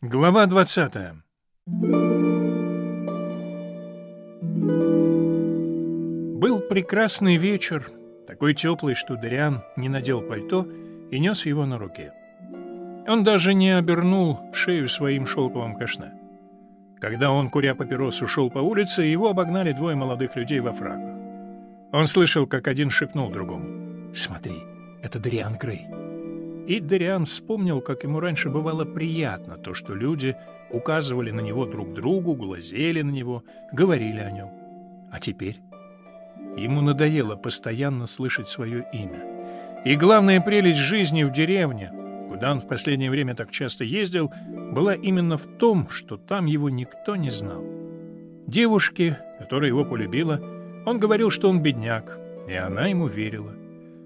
Глава 20 Был прекрасный вечер, такой теплый, что Дариан не надел пальто и нес его на руке. Он даже не обернул шею своим шелковым кашне. Когда он, куря папиросу, шел по улице, его обогнали двое молодых людей во фраках. Он слышал, как один шепнул другому. «Смотри, это Дариан Грей». И Дариан вспомнил, как ему раньше бывало приятно то, что люди указывали на него друг другу, глазели на него, говорили о нем. А теперь? Ему надоело постоянно слышать свое имя. И главная прелесть жизни в деревне, куда он в последнее время так часто ездил, была именно в том, что там его никто не знал. Девушке, которая его полюбила, он говорил, что он бедняк, и она ему верила.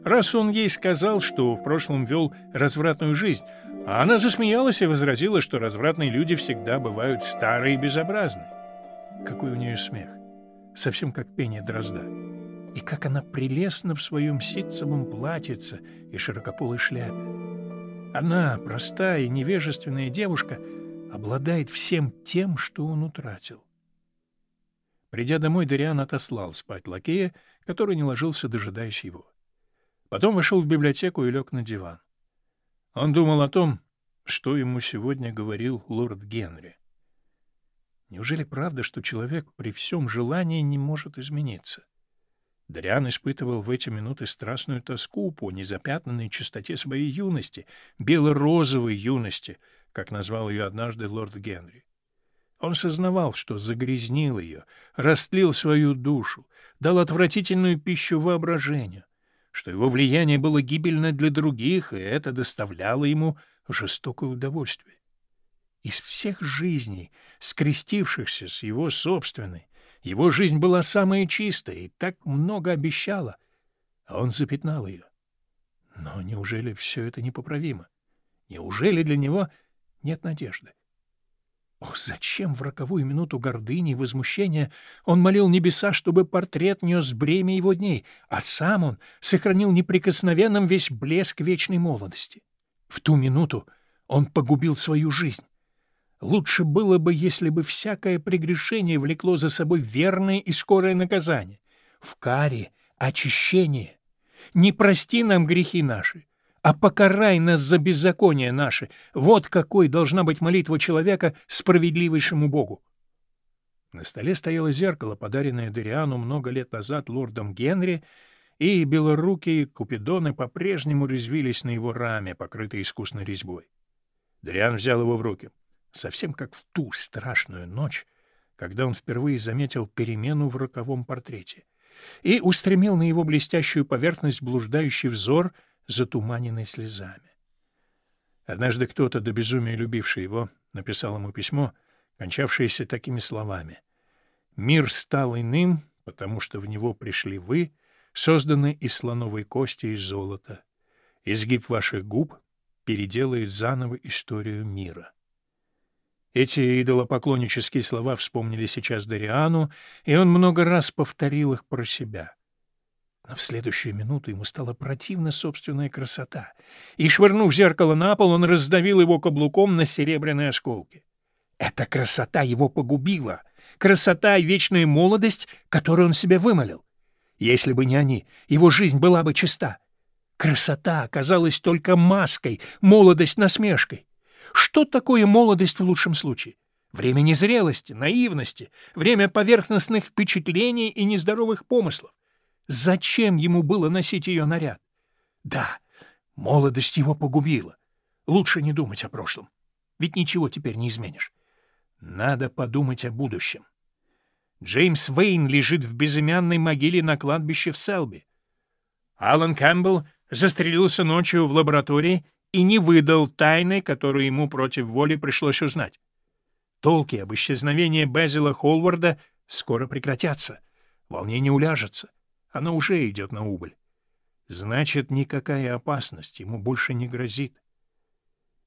Раз он ей сказал, что в прошлом вел развратную жизнь, а она засмеялась и возразила, что развратные люди всегда бывают старые и безобразны. Какой у нее смех! Совсем как пение дрозда. И как она прелестна в своем ситцевом платьице и широкополой шляпе. Она, простая и невежественная девушка, обладает всем тем, что он утратил. Придя домой, Дариан отослал спать лакея, который не ложился, дожидаясь его. Потом вошел в библиотеку и лег на диван. Он думал о том, что ему сегодня говорил лорд Генри. Неужели правда, что человек при всем желании не может измениться? Дариан испытывал в эти минуты страстную тоску по незапятнанной чистоте своей юности, бело-розовой юности, как назвал ее однажды лорд Генри. Он сознавал, что загрязнил ее, растлил свою душу, дал отвратительную пищу воображению что его влияние было гибельно для других, и это доставляло ему жестокое удовольствие. Из всех жизней, скрестившихся с его собственной, его жизнь была самая чистая и так много обещала, а он запятнал ее. Но неужели все это непоправимо? Неужели для него нет надежды? Ох, зачем в роковую минуту гордыни и возмущения он молил небеса, чтобы портрет нес бремя его дней, а сам он сохранил неприкосновенным весь блеск вечной молодости? В ту минуту он погубил свою жизнь. Лучше было бы, если бы всякое прегрешение влекло за собой верное и скорое наказание. В каре очищение. Не прости нам грехи наши, а покарай нас за беззаконие наше. Вот какой должна быть молитва человека справедливейшему Богу. На столе стояло зеркало, подаренное Дориану много лет назад лордом Генри, и белорукие купидоны по-прежнему резвились на его раме, покрытой искусной резьбой. Дориан взял его в руки, совсем как в ту страшную ночь, когда он впервые заметил перемену в роковом портрете, и устремил на его блестящую поверхность блуждающий взор — затуманенный слезами. Однажды кто-то, до безумия любивший его, написал ему письмо, кончавшееся такими словами. «Мир стал иным, потому что в него пришли вы, созданные из слоновой кости и золота. Изгиб ваших губ переделает заново историю мира». Эти идолопоклоннические слова вспомнили сейчас Дариану, и он много раз повторил их про себя — но в следующую минуту ему стала противна собственная красота, и, швырнув зеркало на пол, он раздавил его каблуком на серебряные осколки. Эта красота его погубила, красота и вечная молодость, которую он себе вымолил. Если бы не они, его жизнь была бы чиста. Красота оказалась только маской, молодость — насмешкой. Что такое молодость в лучшем случае? Время незрелости, наивности, время поверхностных впечатлений и нездоровых помыслов. Зачем ему было носить ее наряд? Да, молодость его погубила. Лучше не думать о прошлом. Ведь ничего теперь не изменишь. Надо подумать о будущем. Джеймс Вейн лежит в безымянной могиле на кладбище в Селби. Алан Кэмпбелл застрелился ночью в лаборатории и не выдал тайны, которую ему против воли пришлось узнать. Толки об исчезновении Безила Холварда скоро прекратятся. Волнение уляжется. Оно уже идет на убыль. Значит, никакая опасность ему больше не грозит.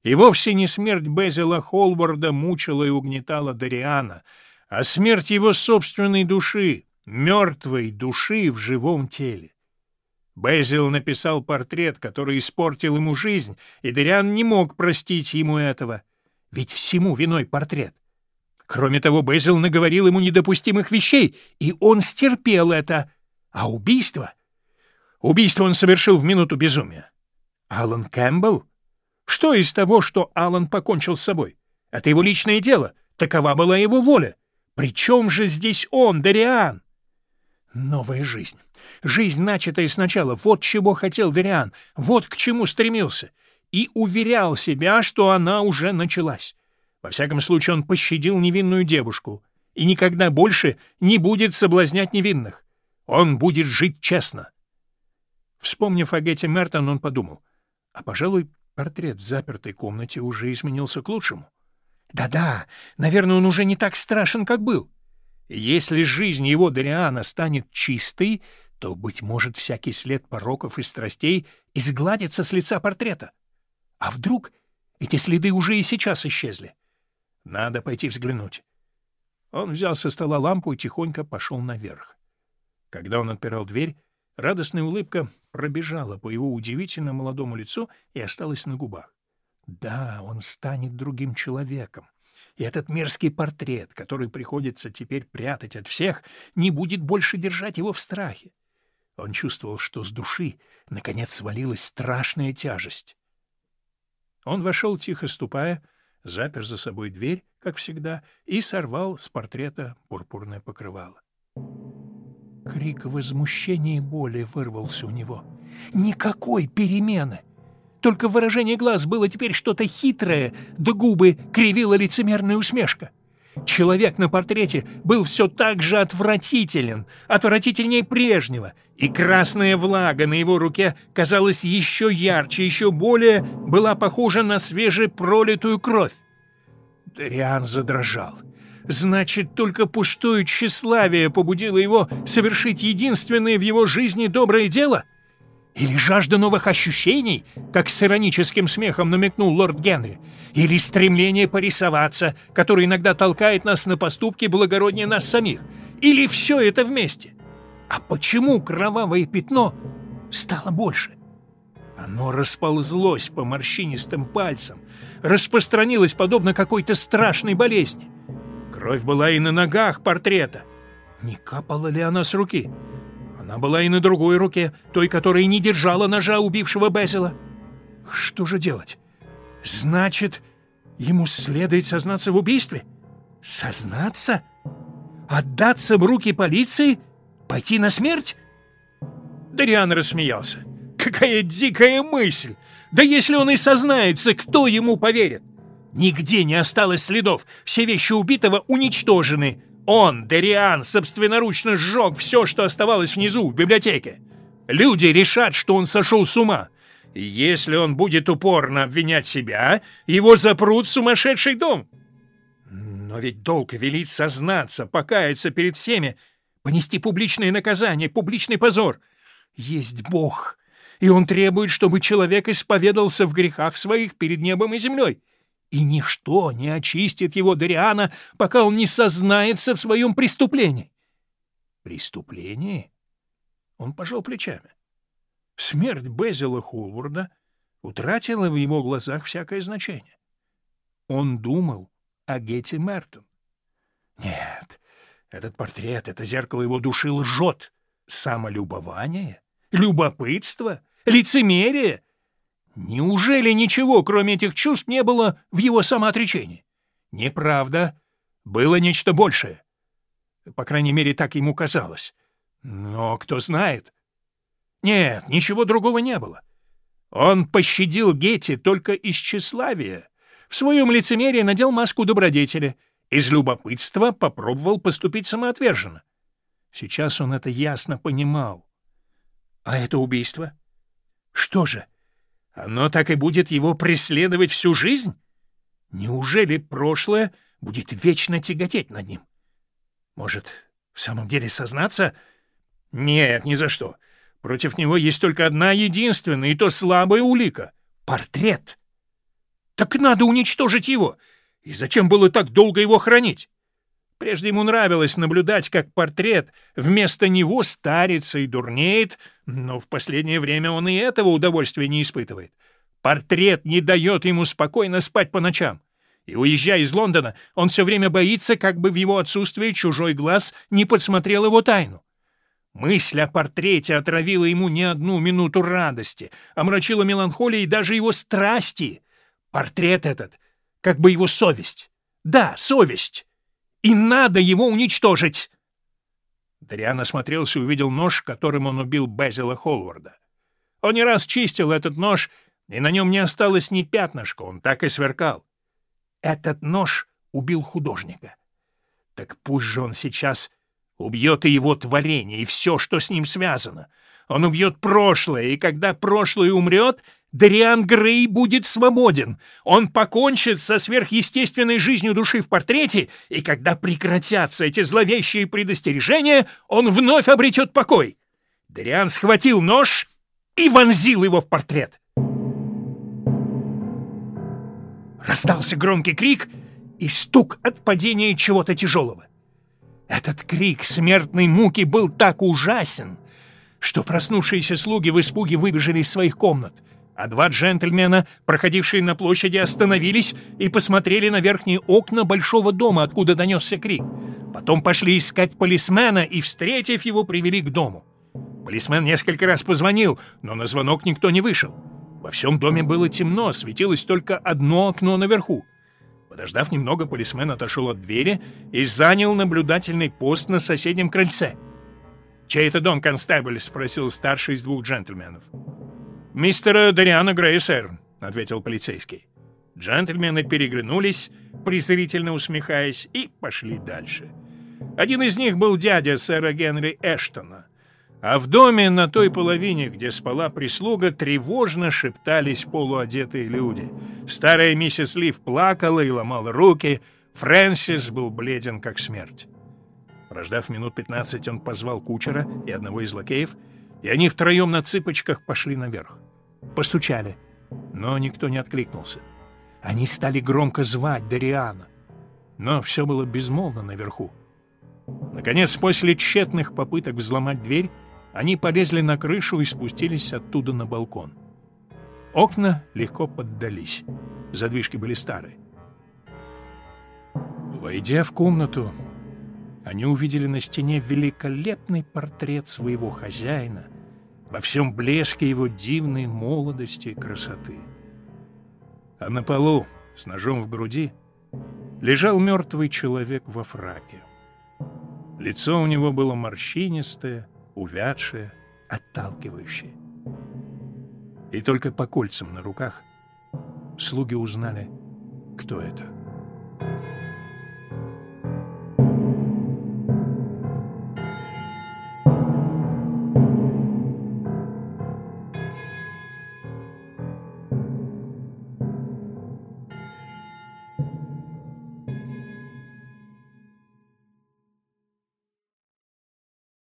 И вовсе не смерть Безила Холварда мучила и угнетала Дариана, а смерть его собственной души, мертвой души в живом теле. Безил написал портрет, который испортил ему жизнь, и Дариан не мог простить ему этого. Ведь всему виной портрет. Кроме того, Безил наговорил ему недопустимых вещей, и он стерпел это. А убийство? Убийство он совершил в минуту безумия. Алан Кэмпбелл? Что из того, что Алан покончил с собой? Это его личное дело. Такова была его воля. Причем же здесь он, Дариан? Новая жизнь. Жизнь, начатая сначала. Вот чего хотел Дариан. Вот к чему стремился. И уверял себя, что она уже началась. Во всяком случае, он пощадил невинную девушку и никогда больше не будет соблазнять невинных. Он будет жить честно. Вспомнив о Гетте Мертон, он подумал, а, пожалуй, портрет в запертой комнате уже изменился к лучшему. Да-да, наверное, он уже не так страшен, как был. Если жизнь его Дариана станет чистой, то, быть может, всякий след пороков и страстей изгладится с лица портрета. А вдруг эти следы уже и сейчас исчезли? Надо пойти взглянуть. Он взял со стола лампу и тихонько пошел наверх. Когда он отпирал дверь, радостная улыбка пробежала по его удивительно молодому лицу и осталась на губах. Да, он станет другим человеком. И этот мерзкий портрет, который приходится теперь прятать от всех, не будет больше держать его в страхе. Он чувствовал, что с души, наконец, свалилась страшная тяжесть. Он вошел, тихо ступая, запер за собой дверь, как всегда, и сорвал с портрета пурпурное покрывало. Крик возмущения и боли вырвался у него. Никакой перемены! Только выражение глаз было теперь что-то хитрое, да губы кривила лицемерная усмешка. Человек на портрете был все так же отвратителен, отвратительнее прежнего, и красная влага на его руке казалась еще ярче, еще более была похожа на свежепролитую кровь. Дариан задрожал. Значит, только пустое тщеславие побудило его совершить единственное в его жизни доброе дело? Или жажда новых ощущений, как с ироническим смехом намекнул лорд Генри? Или стремление порисоваться, которое иногда толкает нас на поступки благороднее нас самих? Или все это вместе? А почему кровавое пятно стало больше? Оно расползлось по морщинистым пальцам, распространилось подобно какой-то страшной болезни. Кровь была и на ногах портрета. Не капала ли она с руки? Она была и на другой руке, той, которая не держала ножа убившего Безила. Что же делать? Значит, ему следует сознаться в убийстве? Сознаться? Отдаться в руки полиции? Пойти на смерть? Дариан рассмеялся. Какая дикая мысль! Да если он и сознается, кто ему поверит? Нигде не осталось следов, все вещи убитого уничтожены. Он, Дариан, собственноручно сжег все, что оставалось внизу, в библиотеке. Люди решат, что он сошел с ума. Если он будет упорно обвинять себя, его запрут в сумасшедший дом. Но ведь долг велит сознаться, покаяться перед всеми, понести публичное наказание, публичный позор. Есть Бог, и он требует, чтобы человек исповедался в грехах своих перед небом и землей. И ничто не очистит его Дариана, пока он не сознается в своем преступлении. Преступлении? Он пожал плечами. Смерть Безила Хулварда утратила в его глазах всякое значение. Он думал о Гетти Мертон. Нет, этот портрет, это зеркало его души лжет. Самолюбование, любопытство, лицемерие. Неужели ничего, кроме этих чувств, не было в его самоотречении? Неправда. Было нечто большее. По крайней мере, так ему казалось. Но кто знает, нет, ничего другого не было. Он пощадил Гетти только из тщеславия. В своем лицемерии надел маску добродетели. Из любопытства попробовал поступить самоотверженно. Сейчас он это ясно понимал. А это убийство? Что же, оно так и будет его преследовать всю жизнь? Неужели прошлое будет вечно тяготеть над ним? Может, в самом деле сознаться? Нет, ни за что. Против него есть только одна единственная, и то слабая улика — портрет. Так надо уничтожить его. И зачем было так долго его хранить? Прежде ему нравилось наблюдать, как портрет вместо него старится и дурнеет, но в последнее время он и этого удовольствия не испытывает. Портрет не дает ему спокойно спать по ночам. И уезжая из Лондона, он все время боится, как бы в его отсутствие чужой глаз не подсмотрел его тайну. Мысль о портрете отравила ему не одну минуту радости, омрачила меланхолией даже его страсти. Портрет этот, как бы его совесть. Да, совесть. И надо его уничтожить. Дриан осмотрелся и увидел нож, которым он убил Безила Холварда. Он не раз чистил этот нож, и на нем не осталось ни пятнышка, он так и сверкал. Этот нож убил художника. Так пусть же он сейчас Убьет и его творение, и все, что с ним связано. Он убьет прошлое, и когда прошлое умрет, Дариан Грей будет свободен. Он покончит со сверхъестественной жизнью души в портрете, и когда прекратятся эти зловещие предостережения, он вновь обретет покой. Дариан схватил нож и вонзил его в портрет. Раздался громкий крик и стук от падения чего-то тяжелого. Этот крик смертной муки был так ужасен, что проснувшиеся слуги в испуге выбежали из своих комнат, а два джентльмена, проходившие на площади, остановились и посмотрели на верхние окна большого дома, откуда донесся крик. Потом пошли искать полисмена и, встретив его, привели к дому. Полисмен несколько раз позвонил, но на звонок никто не вышел. Во всем доме было темно, светилось только одно окно наверху. Подождав немного, полисмен отошел от двери и занял наблюдательный пост на соседнем крыльце. «Чей это дом, констебль?» — спросил старший из двух джентльменов. «Мистера Дариана Грея, сэр», — ответил полицейский. Джентльмены переглянулись, презрительно усмехаясь, и пошли дальше. Один из них был дядя сэра Генри Эштона — а в доме на той половине, где спала прислуга, тревожно шептались полуодетые люди. Старая миссис Лив плакала и ломала руки, Фрэнсис был бледен как смерть. Прождав минут пятнадцать, он позвал кучера и одного из лакеев, и они втроем на цыпочках пошли наверх. Постучали, но никто не откликнулся. Они стали громко звать Дариана, но все было безмолвно наверху. Наконец, после тщетных попыток взломать дверь, они полезли на крышу и спустились оттуда на балкон. Окна легко поддались. Задвижки были старые. Войдя в комнату, они увидели на стене великолепный портрет своего хозяина во всем блеске его дивной молодости и красоты. А на полу, с ножом в груди, лежал мертвый человек во фраке. Лицо у него было морщинистое, увядшее, отталкивающее. И только по кольцам на руках слуги узнали, кто это.